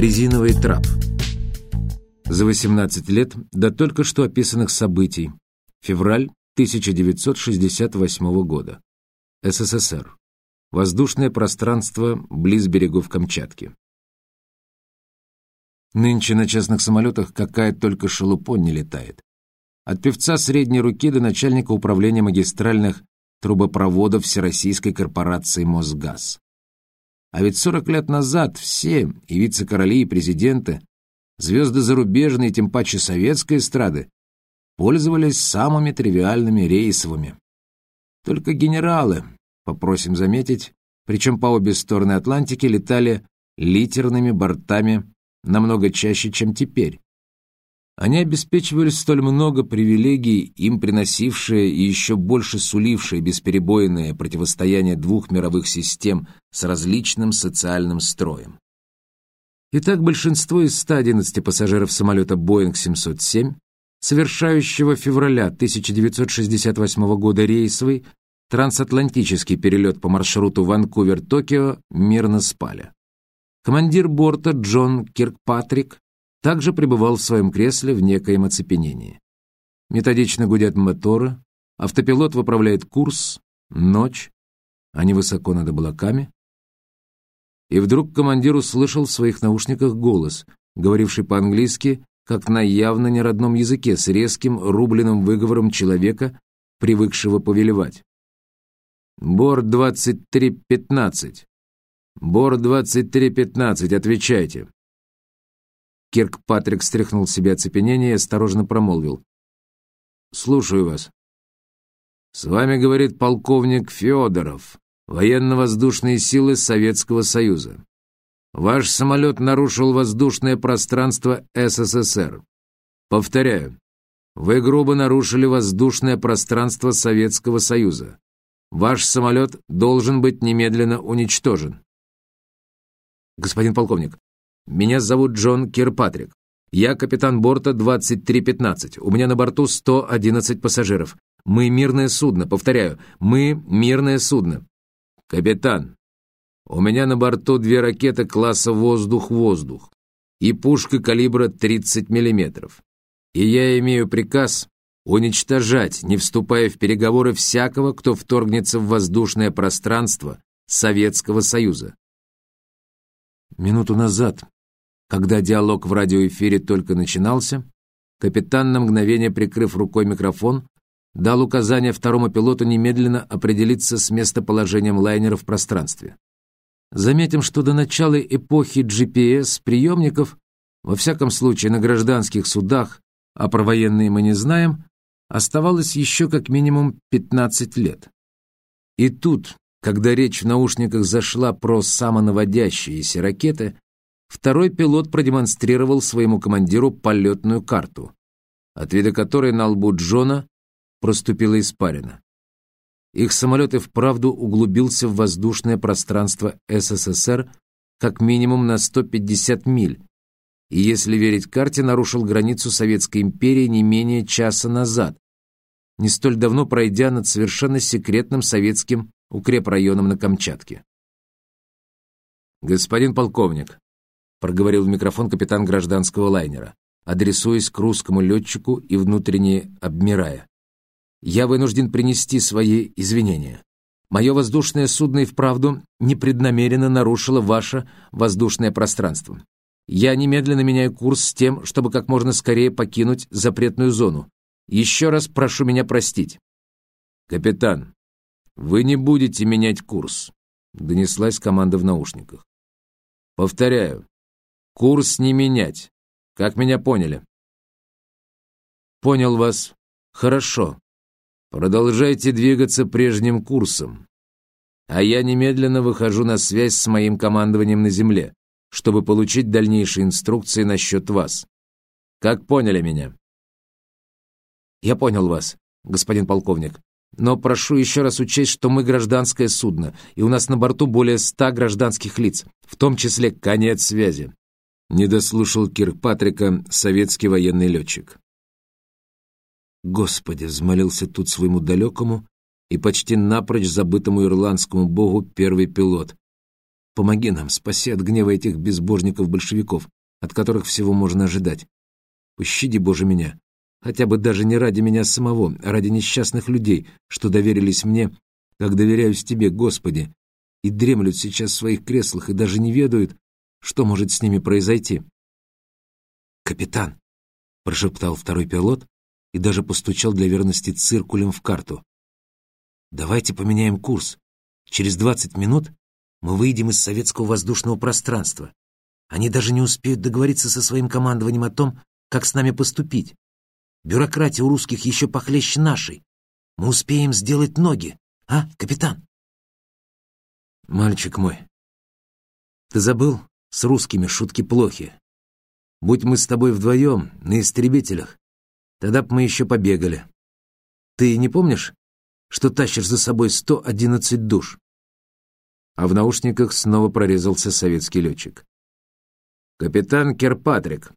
Резиновый трап. За 18 лет до только что описанных событий. Февраль 1968 года. СССР. Воздушное пространство близ берегов Камчатки. Нынче на частных самолетах какая только шелупонь не летает. От певца средней руки до начальника управления магистральных трубопроводов Всероссийской корпорации «Мосгаз». А ведь 40 лет назад все, и вице-короли, и президенты, звезды зарубежной, тем паче советской эстрады, пользовались самыми тривиальными рейсовыми. Только генералы, попросим заметить, причем по обе стороны Атлантики летали литерными бортами намного чаще, чем теперь. Они обеспечивали столь много привилегий, им приносившие и еще больше сулившие бесперебойное противостояние двух мировых систем с различным социальным строем. Итак, большинство из 111 пассажиров самолета Boeing 707, совершающего февраля 1968 года рейсовый трансатлантический перелет по маршруту Ванкувер-Токио, мирно спали. Командир борта Джон Киркпатрик также пребывал в своем кресле в некоем оцепенении. Методично гудят моторы, автопилот выправляет курс, ночь, они высоко над облаками. И вдруг командир услышал в своих наушниках голос, говоривший по-английски, как на явно неродном языке, с резким рубленым выговором человека, привыкшего повелевать. «Борт 2315! Борт 2315, отвечайте!» Кирк Патрик стряхнул с себя оцепенение и осторожно промолвил. «Слушаю вас». «С вами говорит полковник Федоров, военно-воздушные силы Советского Союза. Ваш самолет нарушил воздушное пространство СССР. Повторяю, вы грубо нарушили воздушное пространство Советского Союза. Ваш самолет должен быть немедленно уничтожен». «Господин полковник, меня зовут Джон Кирпатрик. Я капитан борта 2315. У меня на борту 111 пассажиров. Мы мирное судно, повторяю, мы мирное судно. Капитан, у меня на борту две ракеты класса «Воздух-воздух» и пушка калибра 30 миллиметров. И я имею приказ уничтожать, не вступая в переговоры всякого, кто вторгнется в воздушное пространство Советского Союза. Минуту назад когда диалог в радиоэфире только начинался, капитан, на мгновение прикрыв рукой микрофон, дал указание второму пилоту немедленно определиться с местоположением лайнера в пространстве. Заметим, что до начала эпохи GPS-приемников, во всяком случае на гражданских судах, а про военные мы не знаем, оставалось еще как минимум 15 лет. И тут, когда речь в наушниках зашла про самонаводящиеся ракеты, Второй пилот продемонстрировал своему командиру полетную карту, от вида которой на лбу Джона проступила испарина. Их самолет и вправду углубился в воздушное пространство СССР как минимум на 150 миль, и, если верить карте, нарушил границу Советской империи не менее часа назад, не столь давно пройдя над совершенно секретным советским укрепрайоном на Камчатке. «Господин полковник», проговорил в микрофон капитан гражданского лайнера, адресуясь к русскому летчику и внутренне обмирая. «Я вынужден принести свои извинения. Мое воздушное судно и вправду непреднамеренно нарушило ваше воздушное пространство. Я немедленно меняю курс с тем, чтобы как можно скорее покинуть запретную зону. Еще раз прошу меня простить». «Капитан, вы не будете менять курс», — донеслась команда в наушниках. «Повторяю, Курс не менять. Как меня поняли? Понял вас. Хорошо. Продолжайте двигаться прежним курсом. А я немедленно выхожу на связь с моим командованием на земле, чтобы получить дальнейшие инструкции насчет вас. Как поняли меня? Я понял вас, господин полковник. Но прошу еще раз учесть, что мы гражданское судно, и у нас на борту более ста гражданских лиц, в том числе конец связи. Не дослушал Киркпатрика советский военный летчик. Господи, взмолился тут своему далекому и почти напрочь забытому ирландскому богу первый пилот. Помоги нам, спаси от гнева этих безбожников-большевиков, от которых всего можно ожидать. Пощади, Боже, меня, хотя бы даже не ради меня самого, а ради несчастных людей, что доверились мне, как доверяюсь Тебе, Господи, и дремлют сейчас в своих креслах и даже не ведают, что может с ними произойти. «Капитан!» — прошептал второй пилот и даже постучал для верности циркулем в карту. «Давайте поменяем курс. Через двадцать минут мы выйдем из советского воздушного пространства. Они даже не успеют договориться со своим командованием о том, как с нами поступить. Бюрократия у русских еще похлеще нашей. Мы успеем сделать ноги, а, капитан? Мальчик мой, ты забыл, с русскими шутки плохи. Будь мы с тобой вдвоем, на истребителях, тогда б мы еще побегали. Ты не помнишь, что тащишь за собой 111 душ?» А в наушниках снова прорезался советский летчик. «Капитан Керпатрик,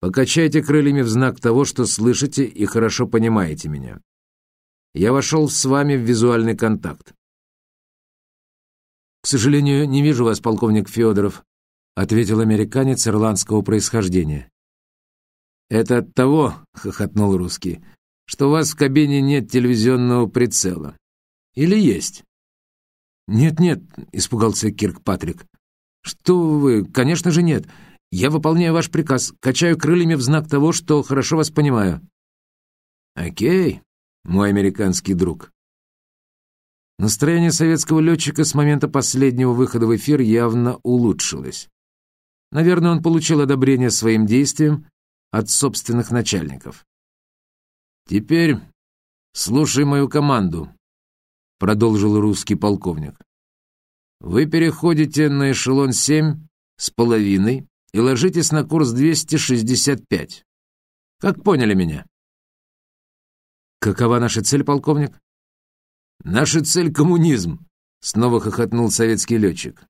покачайте крыльями в знак того, что слышите и хорошо понимаете меня. Я вошел с вами в визуальный контакт. «К сожалению, не вижу вас, полковник Федоров», ответил американец ирландского происхождения. «Это от того, — хохотнул русский, — что у вас в кабине нет телевизионного прицела. Или есть?» «Нет-нет», — испугался Кирк Патрик. «Что вы? Конечно же нет. Я выполняю ваш приказ, качаю крыльями в знак того, что хорошо вас понимаю». «Окей, мой американский друг». Настроение советского летчика с момента последнего выхода в эфир явно улучшилось. Наверное, он получил одобрение своим действиям от собственных начальников. «Теперь слушай мою команду», — продолжил русский полковник. «Вы переходите на эшелон 7 с половиной и ложитесь на курс 265. Как поняли меня?» «Какова наша цель, полковник?» «Наша цель — коммунизм», — снова хохотнул советский летчик.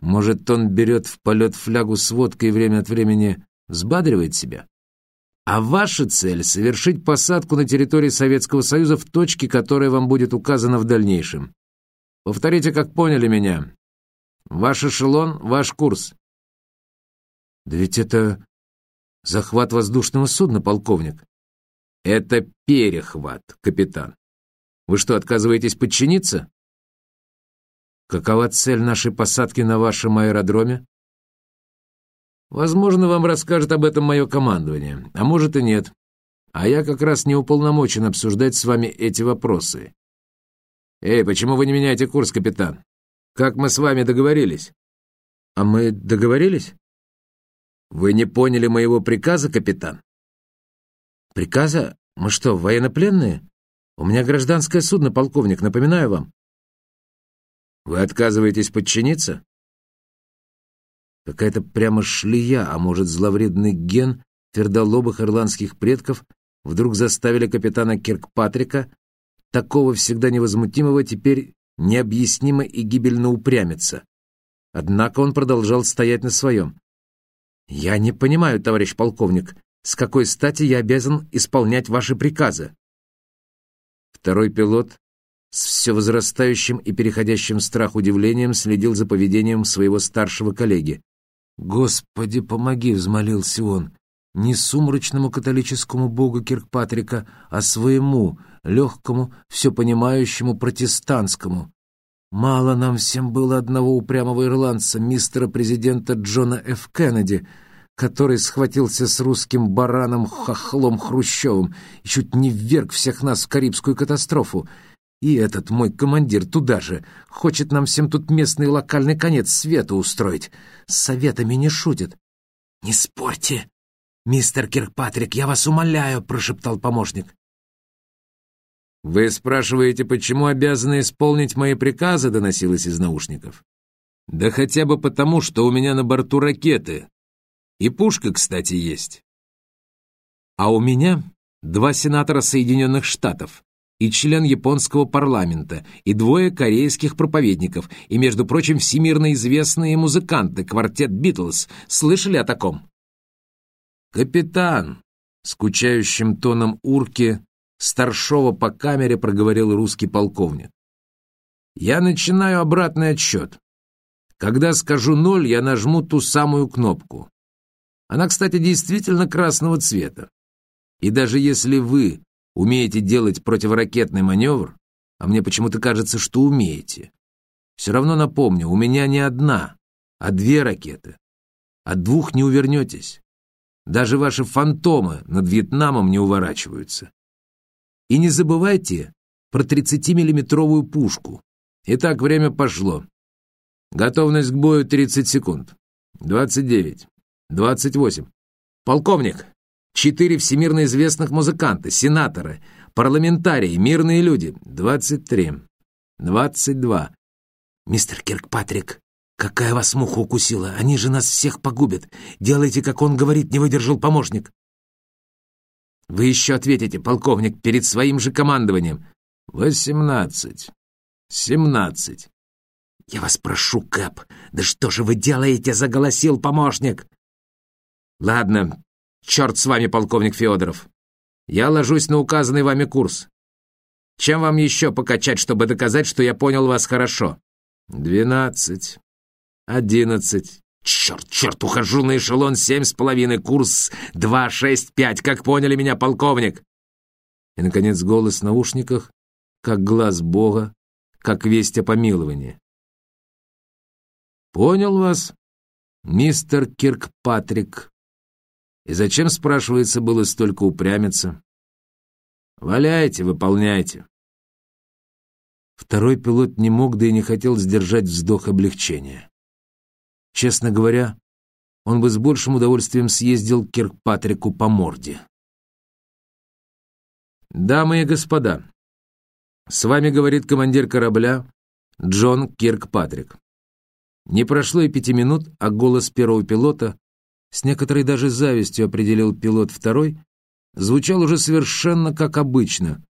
Может, он берет в полет флягу с водкой и время от времени взбадривает себя? А ваша цель — совершить посадку на территории Советского Союза в точке, которая вам будет указана в дальнейшем. Повторите, как поняли меня. Ваш эшелон — ваш курс. Да ведь это захват воздушного судна, полковник. Это перехват, капитан. Вы что, отказываетесь подчиниться? Какова цель нашей посадки на вашем аэродроме? Возможно, вам расскажет об этом мое командование, а может и нет. А я как раз не уполномочен обсуждать с вами эти вопросы. Эй, почему вы не меняете курс, капитан? Как мы с вами договорились? А мы договорились? Вы не поняли моего приказа, капитан? Приказа? Мы что, военнопленные? У меня гражданское судно, полковник, напоминаю вам. Вы отказываетесь подчиниться? Какая-то прямо шлея, а может, зловредный ген твердолобых ирландских предков вдруг заставили капитана Киркпатрика, такого всегда невозмутимого, теперь необъяснимо и гибельно упрямиться. Однако он продолжал стоять на своем. «Я не понимаю, товарищ полковник, с какой стати я обязан исполнять ваши приказы?» Второй пилот с все возрастающим и переходящим в страх удивлением следил за поведением своего старшего коллеги. «Господи, помоги!» — взмолился он. «Не сумрачному католическому богу Киркпатрика, а своему, легкому, все понимающему протестантскому. Мало нам всем было одного упрямого ирландца, мистера президента Джона Ф. Кеннеди, который схватился с русским бараном Хохлом Хрущевым и чуть не вверг всех нас в Карибскую катастрофу. И этот мой командир туда же хочет нам всем тут местный локальный конец света устроить. С советами не шутит. — Не спорьте, мистер Киркпатрик, я вас умоляю, — прошептал помощник. — Вы спрашиваете, почему обязаны исполнить мои приказы, — доносилось из наушников. — Да хотя бы потому, что у меня на борту ракеты. И пушка, кстати, есть. А у меня два сенатора Соединенных Штатов, и член японского парламента, и двое корейских проповедников, и, между прочим, всемирно известные музыканты, квартет «Битлз». Слышали о таком? «Капитан!» — скучающим тоном урки старшего по камере проговорил русский полковник. «Я начинаю обратный отсчет. Когда скажу ноль, я нажму ту самую кнопку. Она, кстати, действительно красного цвета. И даже если вы умеете делать противоракетный маневр, а мне почему-то кажется, что умеете, все равно напомню, у меня не одна, а две ракеты. От двух не увернетесь. Даже ваши фантомы над Вьетнамом не уворачиваются. И не забывайте про 30-миллиметровую пушку. Итак, время пошло. Готовность к бою 30 секунд. 29. 28. Полковник, четыре всемирно известных музыканта, сенаторы, парламентарии, мирные люди. 23. 22. Мистер Киркпатрик, какая вас муха укусила? Они же нас всех погубят. Делайте, как он говорит, не выдержал помощник. Вы еще ответите, полковник, перед своим же командованием. Восемнадцать. Семнадцать. «Я вас прошу, Кэп, да что же вы делаете?» — заголосил помощник. «Ладно, черт с вами, полковник Федоров. Я ложусь на указанный вами курс. Чем вам еще покачать, чтобы доказать, что я понял вас хорошо?» «Двенадцать. Одиннадцать. Черт, черт, ухожу на эшелон семь с половиной, курс два, шесть, пять. Как поняли меня, полковник?» И, наконец, голос в наушниках, как глаз Бога, как весть о помиловании. «Понял вас, мистер Киркпатрик. И зачем, спрашивается, было столько упрямиться? Валяйте, выполняйте». Второй пилот не мог, да и не хотел сдержать вздох облегчения. Честно говоря, он бы с большим удовольствием съездил Киркпатрику по морде. «Дамы и господа, с вами говорит командир корабля Джон Киркпатрик. Не прошло и пяти минут, а голос первого пилота, с некоторой даже завистью определил пилот второй, звучал уже совершенно как обычно,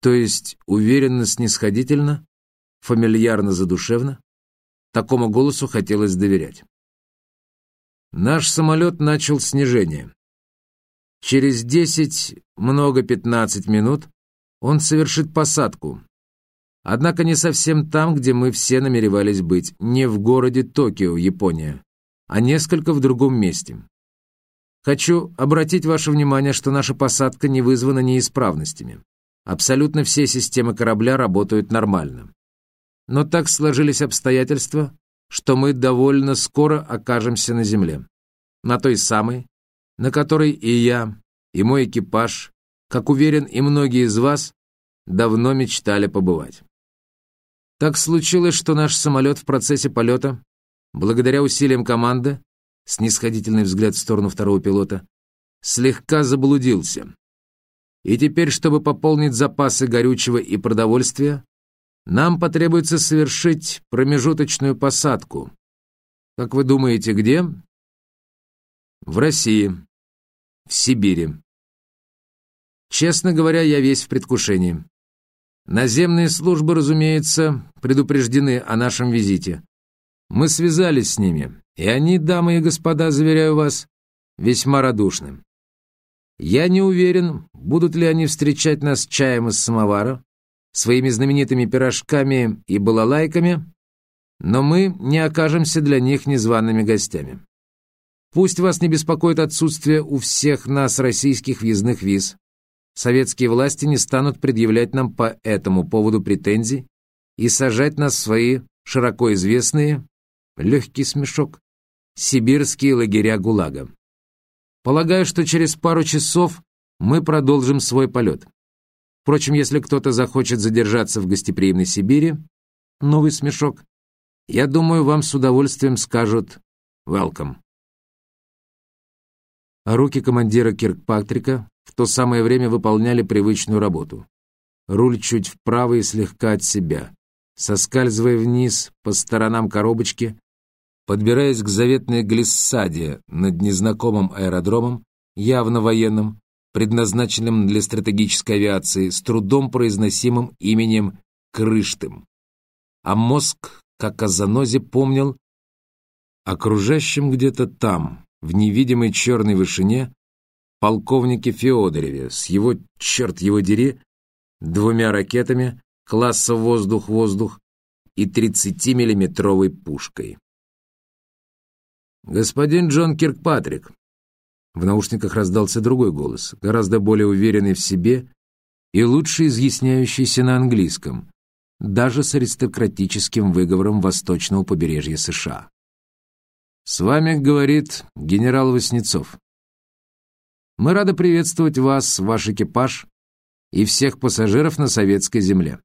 то есть уверенно-снисходительно, фамильярно-задушевно. Такому голосу хотелось доверять. Наш самолет начал снижение. Через десять, много пятнадцать минут он совершит посадку, Однако не совсем там, где мы все намеревались быть, не в городе Токио, Япония, а несколько в другом месте. Хочу обратить ваше внимание, что наша посадка не вызвана неисправностями. Абсолютно все системы корабля работают нормально. Но так сложились обстоятельства, что мы довольно скоро окажемся на земле. На той самой, на которой и я, и мой экипаж, как уверен и многие из вас, давно мечтали побывать. Так случилось, что наш самолет в процессе полета, благодаря усилиям команды, снисходительный взгляд в сторону второго пилота, слегка заблудился. И теперь, чтобы пополнить запасы горючего и продовольствия, нам потребуется совершить промежуточную посадку. Как вы думаете, где? В России. В Сибири. Честно говоря, я весь в предвкушении. Наземные службы, разумеется, предупреждены о нашем визите. Мы связались с ними, и они, дамы и господа, заверяю вас, весьма радушны. Я не уверен, будут ли они встречать нас чаем из самовара, своими знаменитыми пирожками и балалайками, но мы не окажемся для них незваными гостями. Пусть вас не беспокоит отсутствие у всех нас российских въездных виз советские власти не станут предъявлять нам по этому поводу претензий и сажать нас в свои широко известные, легкий смешок, сибирские лагеря ГУЛАГа. Полагаю, что через пару часов мы продолжим свой полет. Впрочем, если кто-то захочет задержаться в гостеприимной Сибири, новый смешок, я думаю, вам с удовольствием скажут «welcome». Руки командира Киркпатрика в то самое время выполняли привычную работу. Руль чуть вправо и слегка от себя, соскальзывая вниз по сторонам коробочки, подбираясь к заветной глиссаде над незнакомым аэродромом, явно военным, предназначенным для стратегической авиации, с трудом произносимым именем Крыштым. А мозг, как о занозе, помнил окружающем где-то там, в невидимой черной вышине, полковнике Феодореве с его, черт его дери, двумя ракетами класса воздух-воздух и 30-миллиметровой пушкой. «Господин Джон Киркпатрик». В наушниках раздался другой голос, гораздо более уверенный в себе и лучше изъясняющийся на английском, даже с аристократическим выговором восточного побережья США. «С вами, — говорит генерал Васнецов. Мы рады приветствовать вас, ваш экипаж и всех пассажиров на советской земле.